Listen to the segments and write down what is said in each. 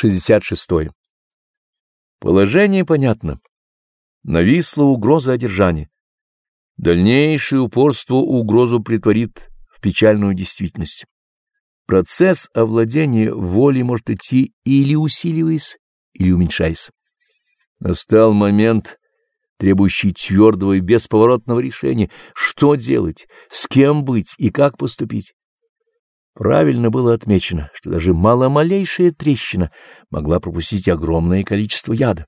66. Положение понятно. Нависла угроза одержания. Дальнейшее упорство угрозу притворит в печальную действительность. Процесс овладения волей может идти или усиливаясь, или уменьшаясь. Настал момент, требующий твердого и бесповоротного решения, что делать, с кем быть и как поступить. Правильно было отмечено, что даже маломалейшая трещина могла пропустить огромное количество яда.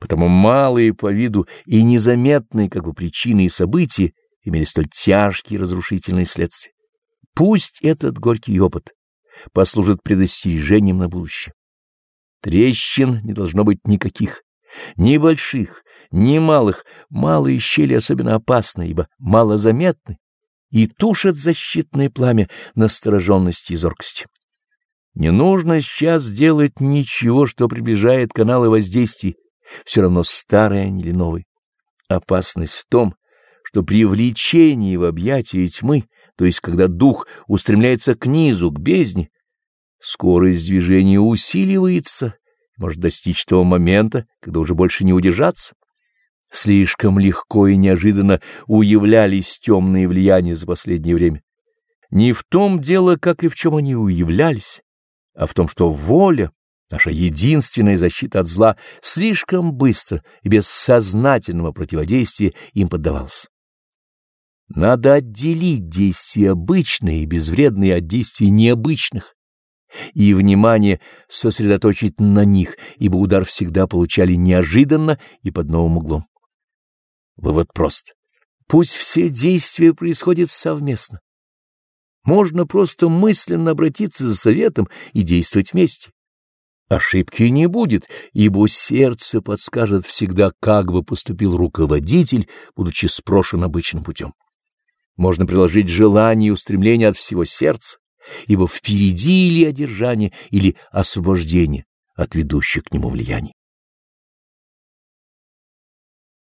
Потому малые по виду и незаметные как бы причины и события имели столь тяжкие разрушительные следствия. Пусть этот горький опыт послужит предостережением на будущее. Трещин не должно быть никаких, ни больших, ни малых. Малые щели особенно опасны, ибо малозаметны и тушат защитное пламя настороженности и зоркости. Не нужно сейчас делать ничего, что приближает каналы воздействий, все равно старые они или новые. Опасность в том, что при влечении в объятия тьмы то есть когда дух устремляется к низу, к бездне, скорость движения усиливается, может достичь того момента, когда уже больше не удержаться. Слишком легко и неожиданно уявлялись темные влияния за последнее время. Не в том дело, как и в чем они уявлялись, а в том, что воля, наша единственная защита от зла, слишком быстро и без сознательного противодействия им поддавалась. Надо отделить действия обычные и безвредные от действий необычных, и внимание сосредоточить на них, ибо удар всегда получали неожиданно и под новым углом. Вывод прост. Пусть все действия происходят совместно. Можно просто мысленно обратиться за советом и действовать вместе. Ошибки не будет, ибо сердце подскажет всегда, как бы поступил руководитель, будучи спрошен обычным путем можно приложить желание и устремление от всего сердца, ибо впереди или одержание, или освобождение от ведущих к нему влияний.